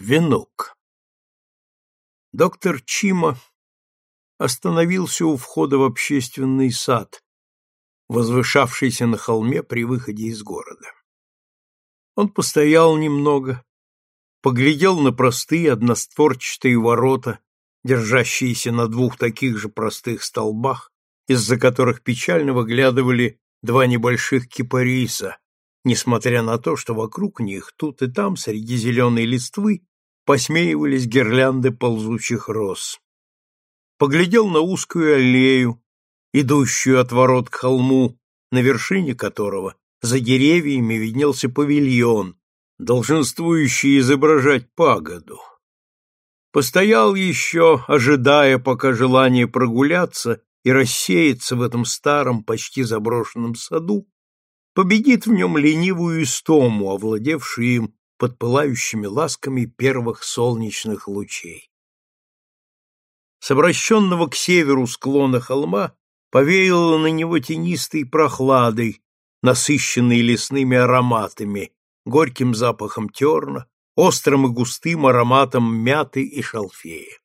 Венок. Доктор Чима остановился у входа в общественный сад, возвышавшийся на холме при выходе из города. Он постоял немного, поглядел на простые одностворчатые ворота, держащиеся на двух таких же простых столбах, из-за которых печально выглядывали два небольших кипариса, несмотря на то, что вокруг них, тут и там, среди зеленой листвы, посмеивались гирлянды ползучих роз. Поглядел на узкую аллею, идущую от ворот к холму, на вершине которого за деревьями виднелся павильон, долженствующий изображать пагоду. Постоял еще, ожидая, пока желание прогуляться и рассеяться в этом старом, почти заброшенном саду победит в нем ленивую истому, овладевшую им под пылающими ласками первых солнечных лучей. С обращенного к северу склона холма повеяло на него тенистой прохладой, насыщенной лесными ароматами, горьким запахом терна, острым и густым ароматом мяты и шалфея.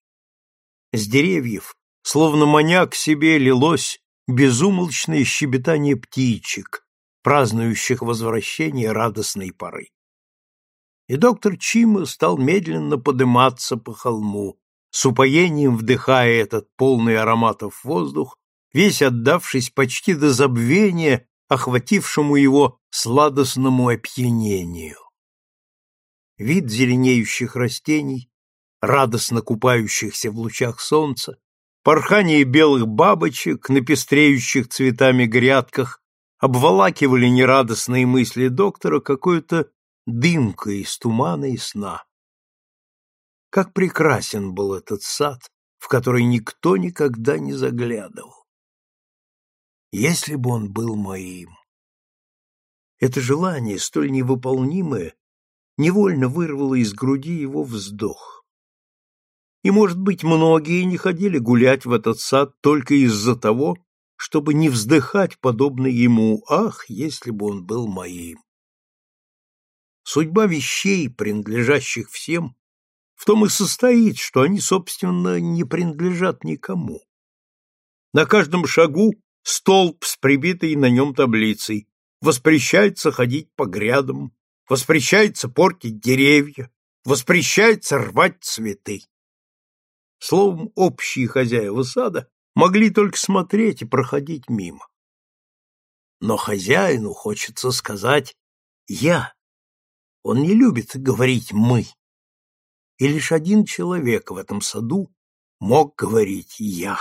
С деревьев, словно маня к себе, лилось безумолчное щебетание птичек, празднующих возвращение радостной поры. И доктор Чима стал медленно подниматься по холму, с упоением вдыхая этот полный ароматов воздух, весь отдавшись почти до забвения, охватившему его сладостному опьянению. Вид зеленеющих растений, радостно купающихся в лучах солнца, порхание белых бабочек на пестреющих цветами грядках обволакивали нерадостные мысли доктора какой-то дымкой из тумана и сна. Как прекрасен был этот сад, в который никто никогда не заглядывал. Если бы он был моим. Это желание, столь невыполнимое, невольно вырвало из груди его вздох. И, может быть, многие не ходили гулять в этот сад только из-за того, чтобы не вздыхать подобно ему «Ах, если бы он был моим!». Судьба вещей, принадлежащих всем, в том и состоит, что они, собственно, не принадлежат никому. На каждом шагу столб с прибитой на нем таблицей воспрещается ходить по грядам, воспрещается портить деревья, воспрещается рвать цветы. Словом, общие хозяева сада могли только смотреть и проходить мимо. Но хозяину хочется сказать «я». Он не любит говорить «мы». И лишь один человек в этом саду мог говорить «я».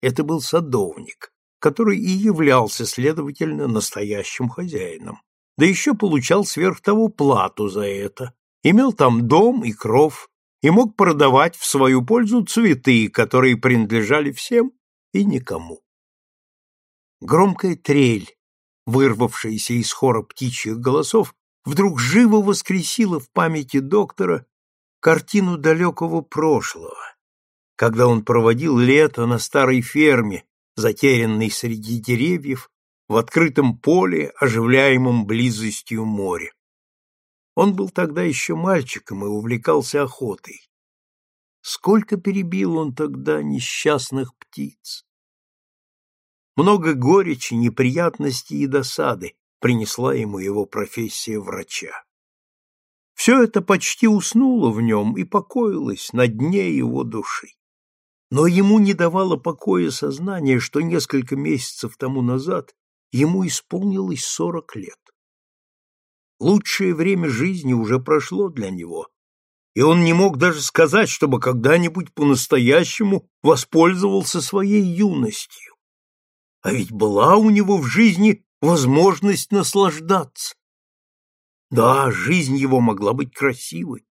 Это был садовник, который и являлся, следовательно, настоящим хозяином, да еще получал сверх того плату за это, имел там дом и кров, и мог продавать в свою пользу цветы, которые принадлежали всем и никому. Громкая трель, вырвавшаяся из хора птичьих голосов, вдруг живо воскресила в памяти доктора картину далекого прошлого, когда он проводил лето на старой ферме, затерянной среди деревьев, в открытом поле, оживляемом близостью моря. Он был тогда еще мальчиком и увлекался охотой. Сколько перебил он тогда несчастных птиц! Много горечи, неприятностей и досады принесла ему его профессия врача. Все это почти уснуло в нем и покоилось на дне его души. Но ему не давало покоя сознание, что несколько месяцев тому назад ему исполнилось сорок лет. Лучшее время жизни уже прошло для него, и он не мог даже сказать, чтобы когда-нибудь по-настоящему воспользовался своей юностью. А ведь была у него в жизни возможность наслаждаться. Да, жизнь его могла быть красивой.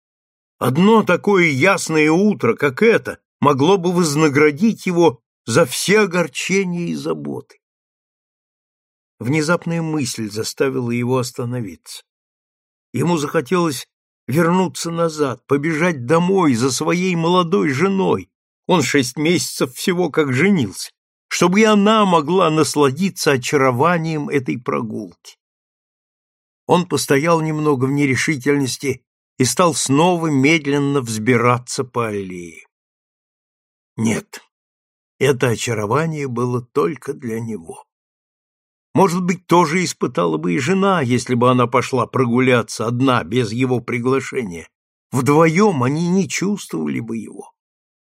Одно такое ясное утро, как это, могло бы вознаградить его за все огорчения и заботы. Внезапная мысль заставила его остановиться. Ему захотелось вернуться назад, побежать домой за своей молодой женой. Он шесть месяцев всего как женился, чтобы и она могла насладиться очарованием этой прогулки. Он постоял немного в нерешительности и стал снова медленно взбираться по аллее. Нет, это очарование было только для него. Может быть, тоже испытала бы и жена, если бы она пошла прогуляться одна, без его приглашения. Вдвоем они не чувствовали бы его.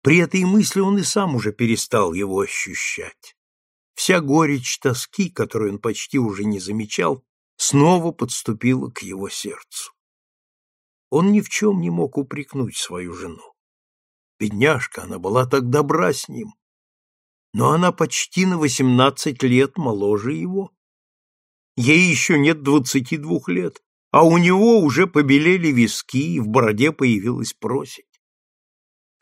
При этой мысли он и сам уже перестал его ощущать. Вся горечь тоски, которую он почти уже не замечал, снова подступила к его сердцу. Он ни в чем не мог упрекнуть свою жену. Бедняжка, она была так добра с ним, но она почти на восемнадцать лет моложе его. Ей еще нет двадцати двух лет, а у него уже побелели виски, и в бороде появилась просить.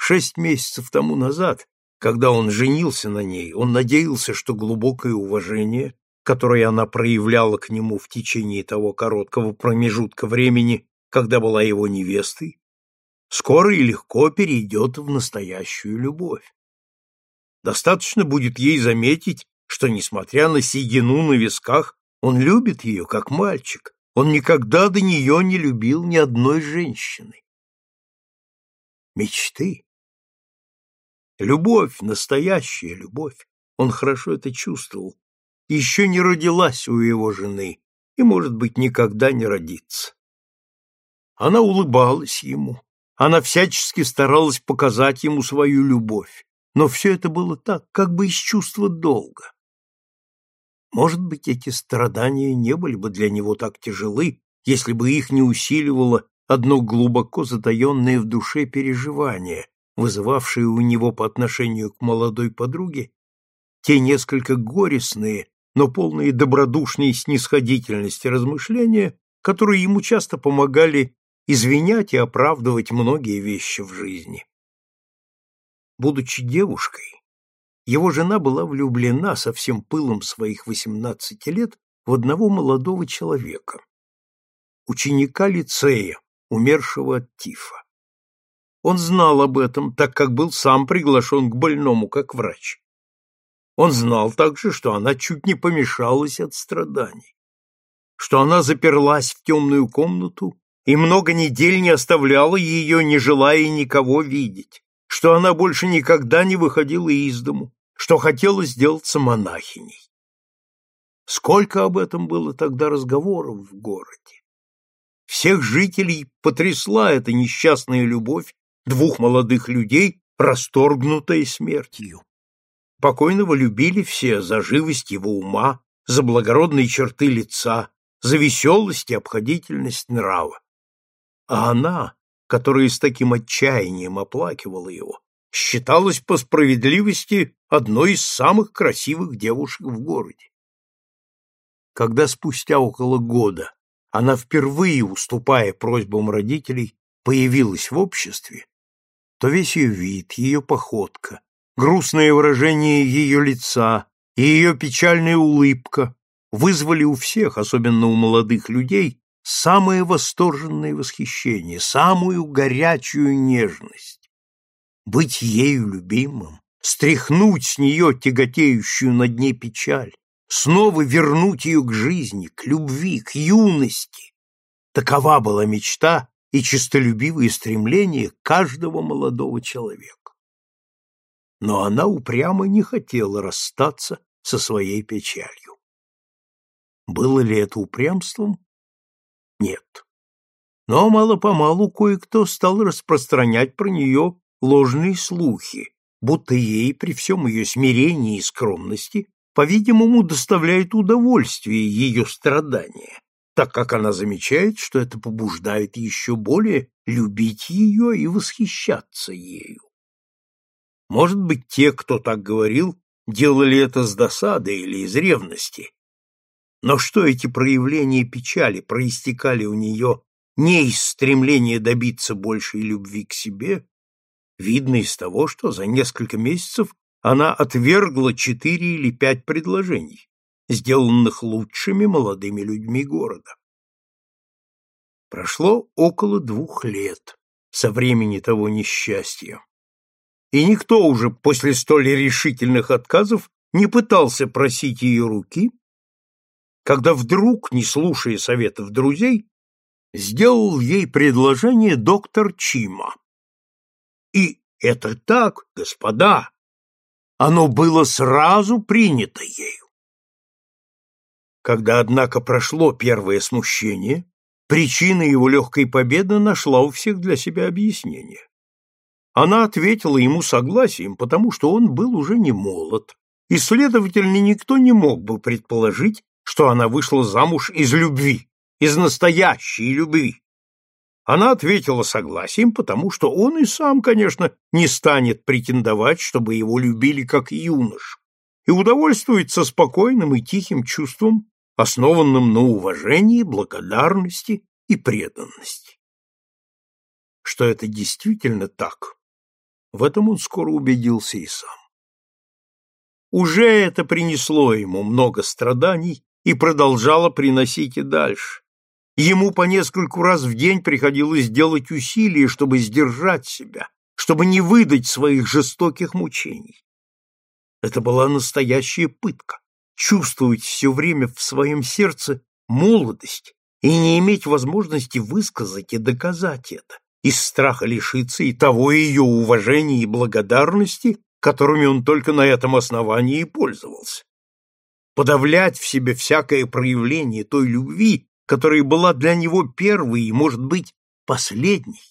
Шесть месяцев тому назад, когда он женился на ней, он надеялся, что глубокое уважение, которое она проявляла к нему в течение того короткого промежутка времени, когда была его невестой, скоро и легко перейдет в настоящую любовь. Достаточно будет ей заметить, что, несмотря на седину на висках, он любит ее, как мальчик. Он никогда до нее не любил ни одной женщины. Мечты. Любовь, настоящая любовь, он хорошо это чувствовал, еще не родилась у его жены и, может быть, никогда не родится. Она улыбалась ему, она всячески старалась показать ему свою любовь, но все это было так, как бы из чувства долга. Может быть, эти страдания не были бы для него так тяжелы, если бы их не усиливало одно глубоко затаенное в душе переживание, вызывавшее у него по отношению к молодой подруге те несколько горестные, но полные добродушной снисходительности размышления, которые ему часто помогали извинять и оправдывать многие вещи в жизни. Будучи девушкой, его жена была влюблена со всем пылом своих восемнадцати лет в одного молодого человека, ученика лицея, умершего от тифа. Он знал об этом, так как был сам приглашен к больному как врач. Он знал также, что она чуть не помешалась от страданий, что она заперлась в темную комнату и много недель не оставляла ее, не желая никого видеть, что она больше никогда не выходила из дому, что хотела сделаться монахиней. Сколько об этом было тогда разговоров в городе. Всех жителей потрясла эта несчастная любовь двух молодых людей, расторгнутая смертью. Покойного любили все за живость его ума, за благородные черты лица, за веселость и обходительность нрава. А она, которая с таким отчаянием оплакивала его, считалась по справедливости одной из самых красивых девушек в городе. Когда спустя около года она впервые, уступая просьбам родителей, появилась в обществе, то весь ее вид, ее походка, грустное выражение ее лица и ее печальная улыбка вызвали у всех, особенно у молодых людей, самое восторженное восхищение, самую горячую нежность. Быть ею любимым, стряхнуть с нее тяготеющую над ней печаль, снова вернуть ее к жизни, к любви, к юности. Такова была мечта и честолюбивые стремления каждого молодого человека. Но она упрямо не хотела расстаться со своей печалью. Было ли это упрямством? Нет. Но мало-помалу кое-кто стал распространять про нее ложные слухи, будто ей при всем ее смирении и скромности, по-видимому, доставляет удовольствие ее страдания так как она замечает, что это побуждает еще более любить ее и восхищаться ею. Может быть, те, кто так говорил, делали это с досады или из ревности. Но что эти проявления печали проистекали у нее не из стремления добиться большей любви к себе, видно из того, что за несколько месяцев она отвергла четыре или пять предложений сделанных лучшими молодыми людьми города. Прошло около двух лет со времени того несчастья, и никто уже после столь решительных отказов не пытался просить ее руки, когда вдруг, не слушая советов друзей, сделал ей предложение доктор Чима. И это так, господа, оно было сразу принято ею. Когда, однако, прошло первое смущение, причина его легкой победы нашла у всех для себя объяснение. Она ответила ему согласием, потому что он был уже не молод, и, следовательно, никто не мог бы предположить, что она вышла замуж из любви, из настоящей любви. Она ответила согласием, потому что он и сам, конечно, не станет претендовать, чтобы его любили как юнош, и удовольствуется спокойным и тихим чувством, основанным на уважении, благодарности и преданности. Что это действительно так, в этом он скоро убедился и сам. Уже это принесло ему много страданий и продолжало приносить и дальше. Ему по нескольку раз в день приходилось делать усилия, чтобы сдержать себя, чтобы не выдать своих жестоких мучений. Это была настоящая пытка — чувствовать все время в своем сердце молодость и не иметь возможности высказать и доказать это, из страха лишиться и того ее уважения и благодарности, которыми он только на этом основании и пользовался. Подавлять в себе всякое проявление той любви, которая была для него первой и, может быть, последней.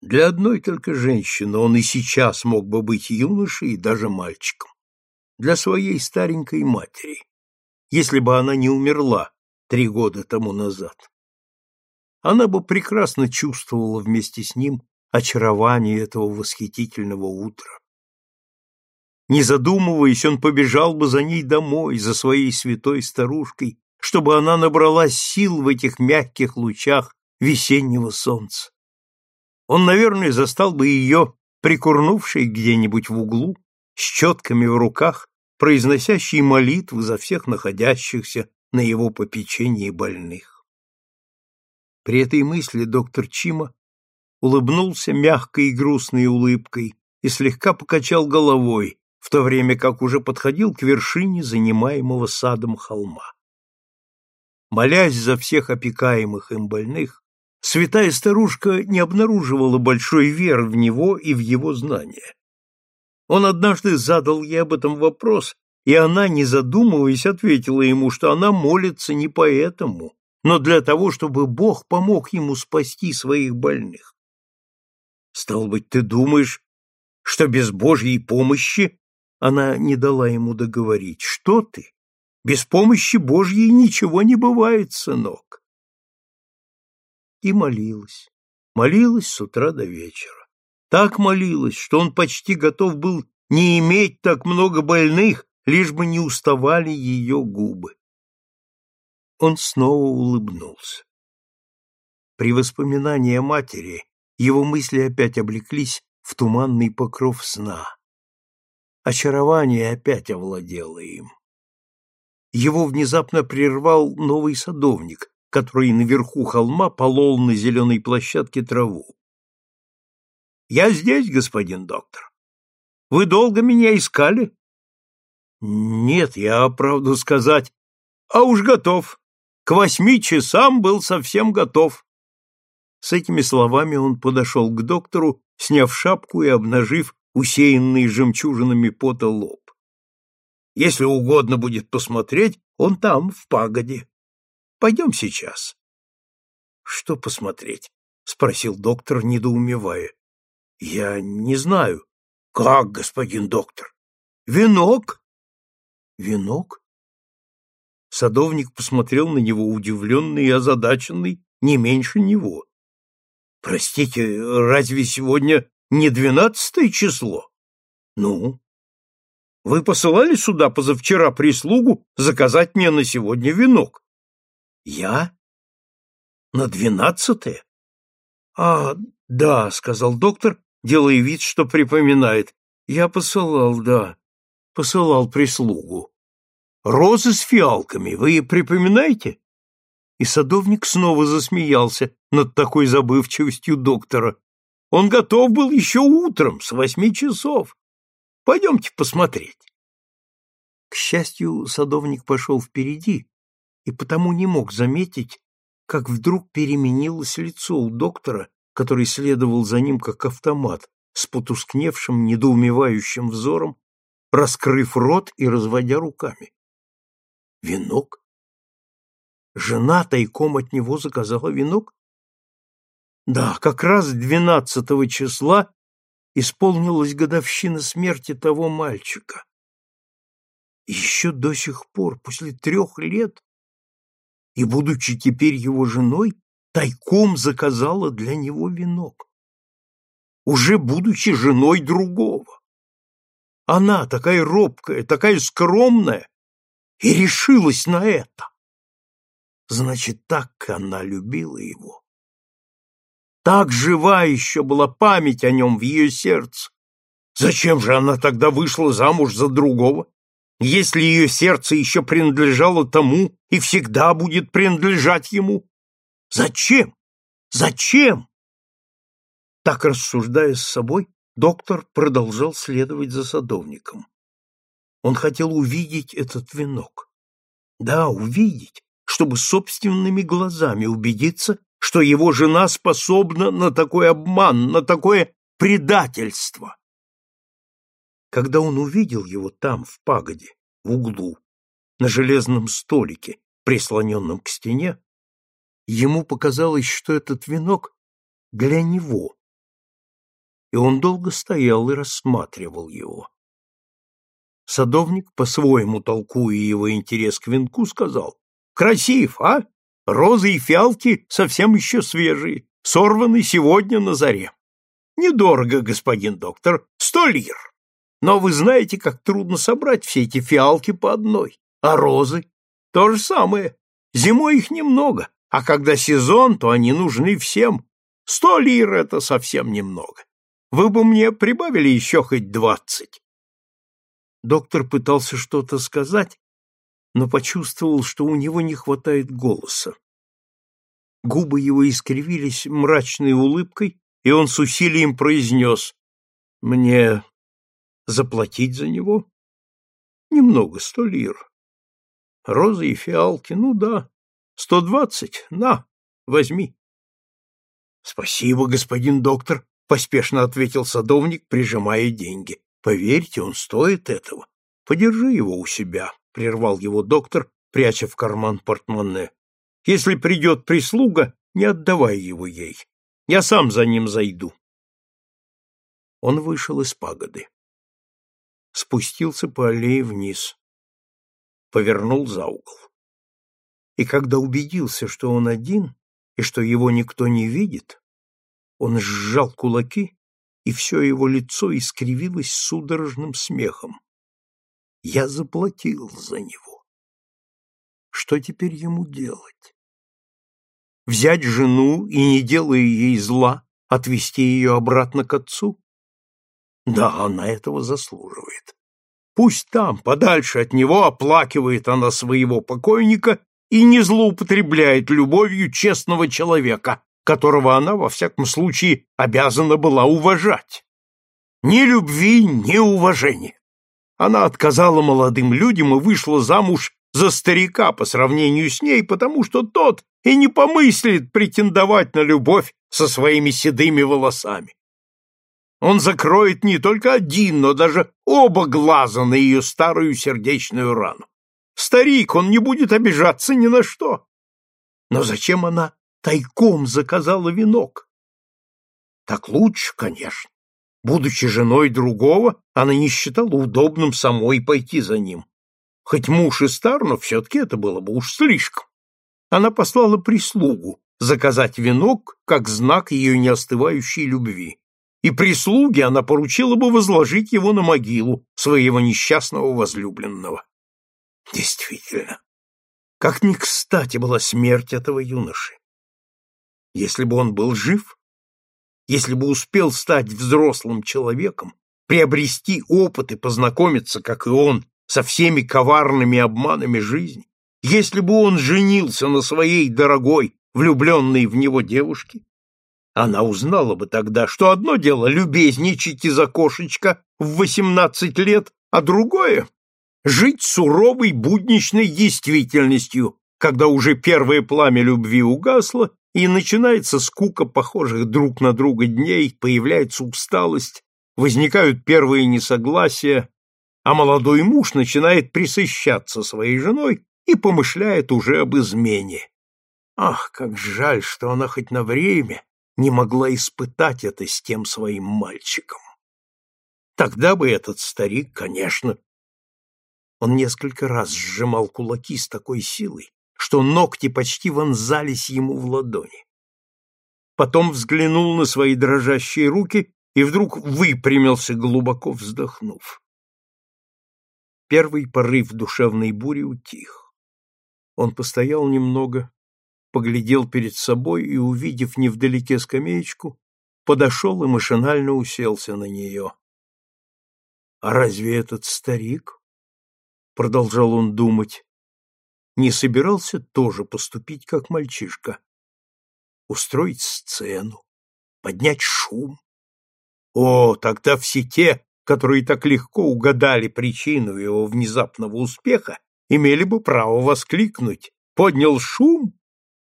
Для одной только женщины он и сейчас мог бы быть юношей и даже мальчиком. Для своей старенькой матери, если бы она не умерла три года тому назад. Она бы прекрасно чувствовала вместе с ним очарование этого восхитительного утра. Не задумываясь, он побежал бы за ней домой, за своей святой старушкой, чтобы она набралась сил в этих мягких лучах весеннего солнца. Он, наверное, застал бы ее, прикурнувшей где-нибудь в углу, с четками в руках, произносящей молитвы за всех находящихся на его попечении больных. При этой мысли доктор Чима улыбнулся мягкой и грустной улыбкой и слегка покачал головой, в то время как уже подходил к вершине занимаемого садом холма. Молясь за всех опекаемых им больных, святая старушка не обнаруживала большой веры в него и в его знания. Он однажды задал ей об этом вопрос, и она, не задумываясь, ответила ему, что она молится не поэтому, но для того, чтобы Бог помог ему спасти своих больных. Стал быть, ты думаешь, что без Божьей помощи она не дала ему договорить. Что ты? Без помощи Божьей ничего не бывает, сынок. И молилась, молилась с утра до вечера. Так молилась, что он почти готов был не иметь так много больных, лишь бы не уставали ее губы. Он снова улыбнулся. При воспоминании о матери его мысли опять облеклись в туманный покров сна. Очарование опять овладело им его внезапно прервал новый садовник, который наверху холма полол на зеленой площадке траву. «Я здесь, господин доктор. Вы долго меня искали?» «Нет, я, правду сказать, а уж готов. К восьми часам был совсем готов». С этими словами он подошел к доктору, сняв шапку и обнажив усеянный жемчужинами пота лоб. Если угодно будет посмотреть, он там, в пагоде. Пойдем сейчас. — Что посмотреть? — спросил доктор, недоумевая. — Я не знаю. — Как, господин доктор? — Венок? — Венок? Садовник посмотрел на него удивленный и озадаченный не меньше него. — Простите, разве сегодня не двенадцатое число? — Ну, вы посылали сюда позавчера прислугу заказать мне на сегодня венок? Я? На двенадцатое? А, да, сказал доктор, делая вид, что припоминает. Я посылал, да, посылал прислугу. Розы с фиалками, вы припоминаете? И садовник снова засмеялся над такой забывчивостью доктора. Он готов был еще утром, с восьми часов. Пойдемте посмотреть. К счастью, садовник пошел впереди и потому не мог заметить, как вдруг переменилось лицо у доктора, который следовал за ним как автомат, с потускневшим, недоумевающим взором, раскрыв рот и разводя руками. Венок? Жена тайком от него заказала венок? Да, как раз двенадцатого числа исполнилась годовщина смерти того мальчика. Еще до сих пор, после трех лет, и, будучи теперь его женой, тайком заказала для него венок. Уже будучи женой другого. Она, такая робкая, такая скромная, и решилась на это. Значит, так она любила его. Так жива еще была память о нем в ее сердце. Зачем же она тогда вышла замуж за другого, если ее сердце еще принадлежало тому и всегда будет принадлежать ему? Зачем? Зачем? Так рассуждая с собой, доктор продолжал следовать за садовником. Он хотел увидеть этот венок. Да, увидеть, чтобы собственными глазами убедиться, что его жена способна на такой обман, на такое предательство. Когда он увидел его там, в пагоде, в углу, на железном столике, прислоненном к стене, ему показалось, что этот венок для него. И он долго стоял и рассматривал его. Садовник, по-своему толкуя его интерес к венку, сказал, «Красив, а? Розы и фиалки совсем еще свежие, сорваны сегодня на заре. Недорого, господин доктор, сто лир. Но вы знаете, как трудно собрать все эти фиалки по одной. А розы? То же самое. Зимой их немного, а когда сезон, то они нужны всем. Сто лир — это совсем немного. Вы бы мне прибавили еще хоть двадцать. Доктор пытался что-то сказать, но почувствовал, что у него не хватает голоса. Губы его искривились мрачной улыбкой, и он с усилием произнес «Мне заплатить за него?» «Немного, сто лир. Розы и фиалки, ну да. Сто двадцать, на, возьми». «Спасибо, господин доктор», — поспешно ответил садовник, прижимая деньги. «Поверьте, он стоит этого. Подержи его у себя прервал его доктор, пряча в карман портмоне. Если придет прислуга, не отдавай его ей. Я сам за ним зайду. Он вышел из пагоды. Спустился по аллее вниз. Повернул за угол. И когда убедился, что он один и что его никто не видит, он сжал кулаки, и все его лицо искривилось судорожным смехом. Я заплатил за него. Что теперь ему делать? Взять жену и, не делая ей зла, отвести ее обратно к отцу? Да, она этого заслуживает. Пусть там, подальше от него, оплакивает она своего покойника и не злоупотребляет любовью честного человека, которого она, во всяком случае, обязана была уважать. Ни любви, ни уважения. Она отказала молодым людям и вышла замуж за старика по сравнению с ней, потому что тот и не помыслит претендовать на любовь со своими седыми волосами. Он закроет не только один, но даже оба глаза на ее старую сердечную рану. Старик, он не будет обижаться ни на что. Но зачем она тайком заказала венок? Так лучше, конечно. Будучи женой другого, она не считала удобным самой пойти за ним. Хоть муж и стар, но все-таки это было бы уж слишком. Она послала прислугу заказать венок как знак ее неостывающей любви. И прислуге она поручила бы возложить его на могилу своего несчастного возлюбленного. Действительно, как ни кстати была смерть этого юноши. Если бы он был жив, если бы успел стать взрослым человеком, приобрести опыт и познакомиться, как и он, со всеми коварными обманами жизни, если бы он женился на своей дорогой, влюбленной в него девушке, она узнала бы тогда, что одно дело любезничать из окошечка в восемнадцать лет, а другое — жить суровой будничной действительностью, когда уже первое пламя любви угасло, и начинается скука похожих друг на друга дней, появляется усталость, возникают первые несогласия, а молодой муж начинает присыщаться своей женой и помышляет уже об измене. Ах, как жаль, что она хоть на время не могла испытать это с тем своим мальчиком. Тогда бы этот старик, конечно... Он несколько раз сжимал кулаки с такой силой, что ногти почти вонзались ему в ладони. Потом взглянул на свои дрожащие руки и вдруг выпрямился, глубоко вздохнув. Первый порыв душевной бури утих. Он постоял немного, поглядел перед собой и, увидев невдалеке скамеечку, подошел и машинально уселся на нее. А разве этот старик, продолжал он думать, не собирался тоже поступить как мальчишка, устроить сцену, поднять шум? О, тогда все те, которые так легко угадали причину его внезапного успеха, имели бы право воскликнуть. Поднял шум?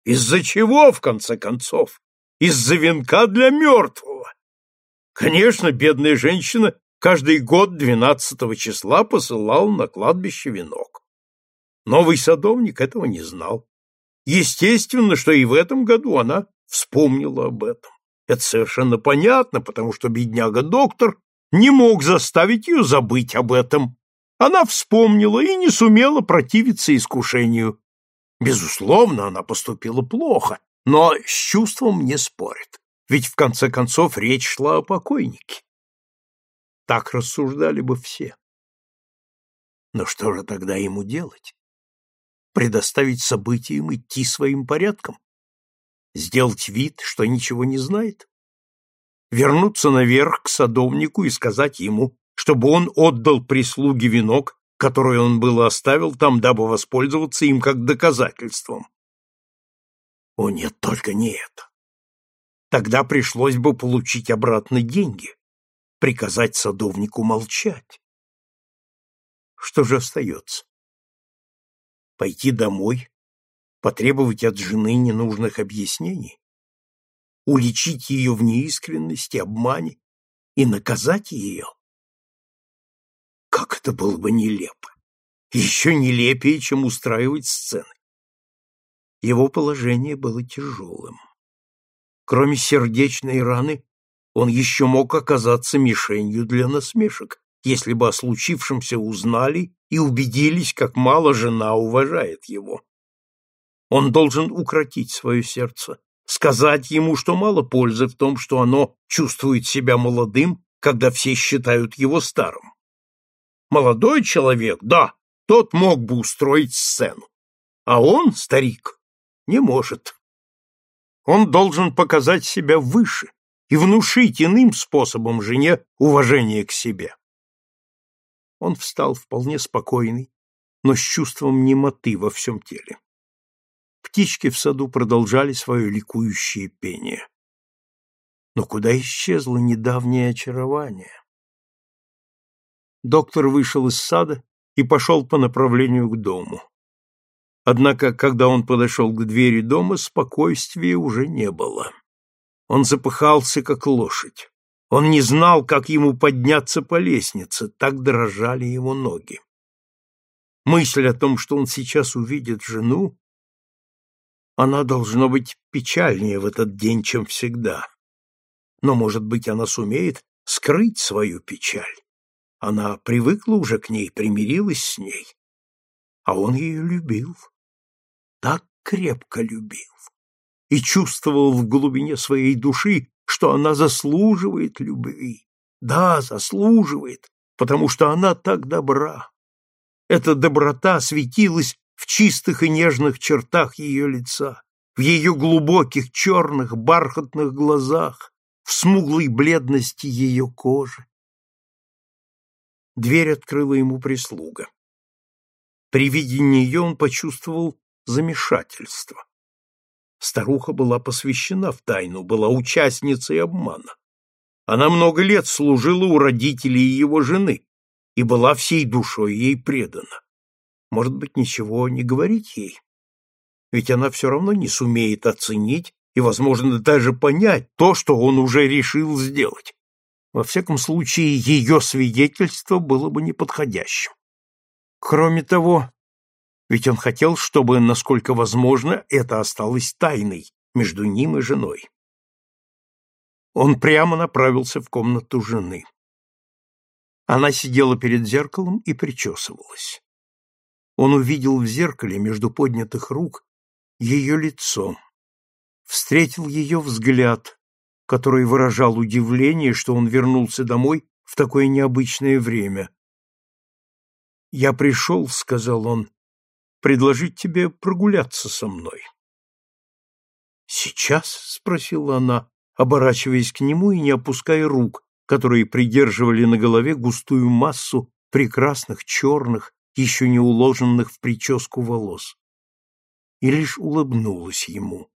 Из-за чего, в конце концов? Из-за венка для мертвого. Конечно, бедная женщина каждый год 12 числа посылал на кладбище венок. Новый садовник этого не знал. Естественно, что и в этом году она вспомнила об этом. Это совершенно понятно, потому что бедняга-доктор не мог заставить ее забыть об этом. Она вспомнила и не сумела противиться искушению. Безусловно, она поступила плохо, но с чувством не спорит, ведь в конце концов речь шла о покойнике. Так рассуждали бы все. Но что же тогда ему делать? Предоставить событиям идти своим порядком? Сделать вид, что ничего не знает? Вернуться наверх к садовнику и сказать ему, чтобы он отдал прислуге венок, который он было оставил там, дабы воспользоваться им как доказательством? О нет, только не это. Тогда пришлось бы получить обратно деньги приказать садовнику молчать. Что же остается? Пойти домой, потребовать от жены ненужных объяснений, уличить ее в неискренности, обмане и наказать ее? Как это было бы нелепо! Еще нелепее, чем устраивать сцены. Его положение было тяжелым. Кроме сердечной раны, он еще мог оказаться мишенью для насмешек, если бы о случившемся узнали и убедились, как мало жена уважает его. Он должен укротить свое сердце, сказать ему, что мало пользы в том, что оно чувствует себя молодым, когда все считают его старым. Молодой человек, да, тот мог бы устроить сцену, а он, старик, не может. Он должен показать себя выше, и внушить иным способом жене уважение к себе. Он встал вполне спокойный, но с чувством немоты во всем теле. Птички в саду продолжали свое ликующее пение. Но куда исчезло недавнее очарование? Доктор вышел из сада и пошел по направлению к дому. Однако, когда он подошел к двери дома, спокойствия уже не было. Он запыхался, как лошадь. Он не знал, как ему подняться по лестнице, так дрожали его ноги. Мысль о том, что он сейчас увидит жену, она должно быть печальнее в этот день, чем всегда. Но, может быть, она сумеет скрыть свою печаль. Она привыкла уже к ней, примирилась с ней. А он ее любил. Так крепко любил и чувствовал в глубине своей души, что она заслуживает любви. Да, заслуживает, потому что она так добра. Эта доброта светилась в чистых и нежных чертах ее лица, в ее глубоких черных бархатных глазах, в смуглой бледности ее кожи. Дверь открыла ему прислуга. При виде нее он почувствовал замешательство. Старуха была посвящена в тайну, была участницей обмана. Она много лет служила у родителей его жены и была всей душой ей предана. Может быть, ничего не говорить ей? ведь она все равно не сумеет оценить и, возможно, даже понять то, что он уже решил сделать. Во всяком случае, ее свидетельство было бы неподходящим. Кроме того, ведь он хотел, чтобы, насколько возможно, это осталось тайной между ним и женой. Он прямо направился в комнату жены. Она сидела перед зеркалом и причесывалась. Он увидел в зеркале между поднятых рук ее лицо, встретил ее взгляд, который выражал удивление, что он вернулся домой в такое необычное время. «Я пришел», — сказал он, — «предложить тебе прогуляться со мной». «Сейчас?» — спросила она, оборачиваясь к нему и не опуская рук, которые придерживали на голове густую массу прекрасных черных, еще не уложенных в прическу волос. И лишь улыбнулась ему.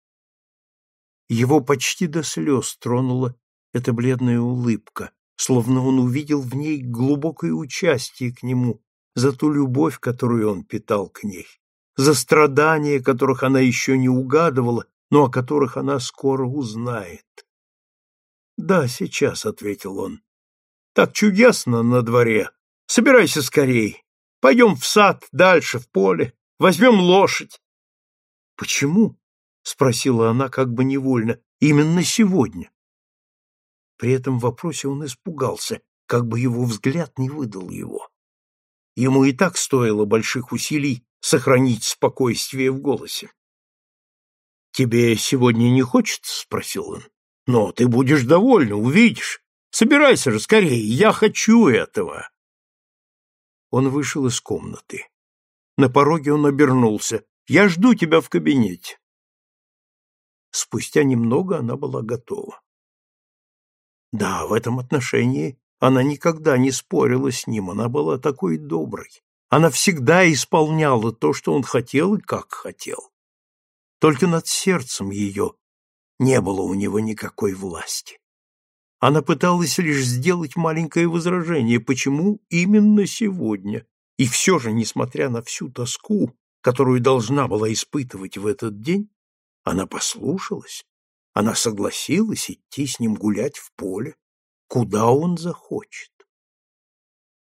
Его почти до слез тронула эта бледная улыбка, словно он увидел в ней глубокое участие к нему за ту любовь, которую он питал к ней, за страдания, которых она еще не угадывала, но о которых она скоро узнает. «Да, сейчас», — ответил он. «Так чудесно на дворе. Собирайся скорей. Пойдем в сад, дальше, в поле. Возьмем лошадь». «Почему?» — спросила она как бы невольно. «Именно сегодня». При этом вопросе он испугался, как бы его взгляд не выдал его. Ему и так стоило больших усилий сохранить спокойствие в голосе. «Тебе сегодня не хочется?» — спросил он. Но ты будешь довольна, увидишь. Собирайся же скорее, я хочу этого. Он вышел из комнаты. На пороге он обернулся. Я жду тебя в кабинете. Спустя немного она была готова. Да, в этом отношении она никогда не спорила с ним, она была такой доброй. Она всегда исполняла то, что он хотел и как хотел. Только над сердцем ее не было у него никакой власти. Она пыталась лишь сделать маленькое возражение, почему именно сегодня, и все же, несмотря на всю тоску, которую должна была испытывать в этот день, она послушалась, она согласилась идти с ним гулять в поле, куда он захочет.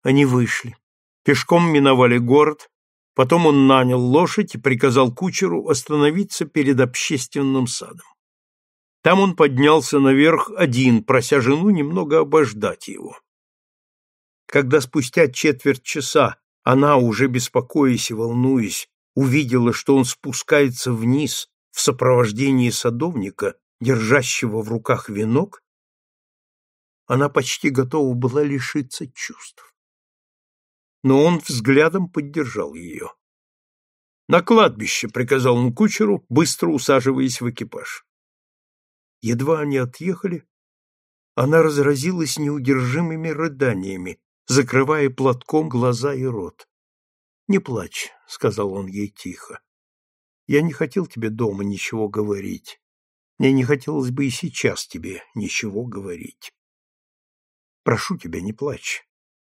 Они вышли, пешком миновали город, потом он нанял лошадь и приказал кучеру остановиться перед общественным садом. Там он поднялся наверх один, прося жену немного обождать его. Когда спустя четверть часа она, уже беспокоясь и волнуясь, увидела, что он спускается вниз в сопровождении садовника, держащего в руках венок, она почти готова была лишиться чувств. Но он взглядом поддержал ее. «На кладбище», — приказал он кучеру, быстро усаживаясь в экипаж. Едва они отъехали, она разразилась неудержимыми рыданиями, закрывая платком глаза и рот. «Не плачь», — сказал он ей тихо. «Я не хотел тебе дома ничего говорить. Мне не хотелось бы и сейчас тебе ничего говорить. Прошу тебя, не плачь.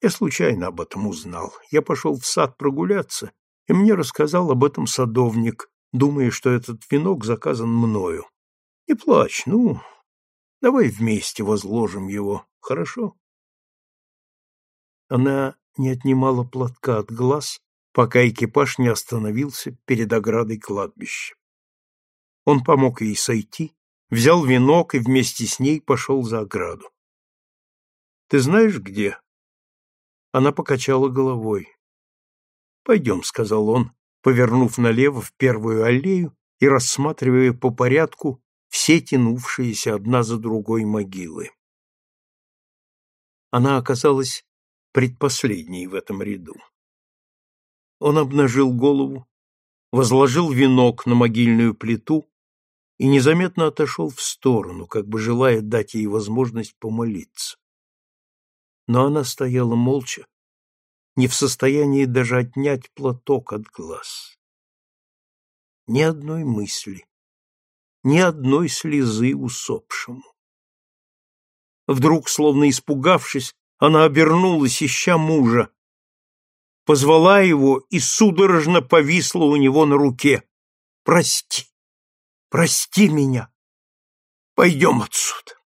Я случайно об этом узнал. Я пошел в сад прогуляться, и мне рассказал об этом садовник, думая, что этот венок заказан мною. Не плачь, ну, давай вместе возложим его, хорошо? Она не отнимала платка от глаз, пока экипаж не остановился перед оградой кладбища. Он помог ей сойти, взял венок и вместе с ней пошел за ограду. «Ты знаешь, где?» Она покачала головой. «Пойдем», — сказал он, повернув налево в первую аллею и рассматривая по порядку все тянувшиеся одна за другой могилы. Она оказалась предпоследней в этом ряду. Он обнажил голову, возложил венок на могильную плиту и незаметно отошел в сторону, как бы желая дать ей возможность помолиться. Но она стояла молча, не в состоянии даже отнять платок от глаз. Ни одной мысли, ни одной слезы усопшему. Вдруг, словно испугавшись, она обернулась, ища мужа, позвала его и судорожно повисла у него на руке. прости, прости меня. Пойдем отсюда.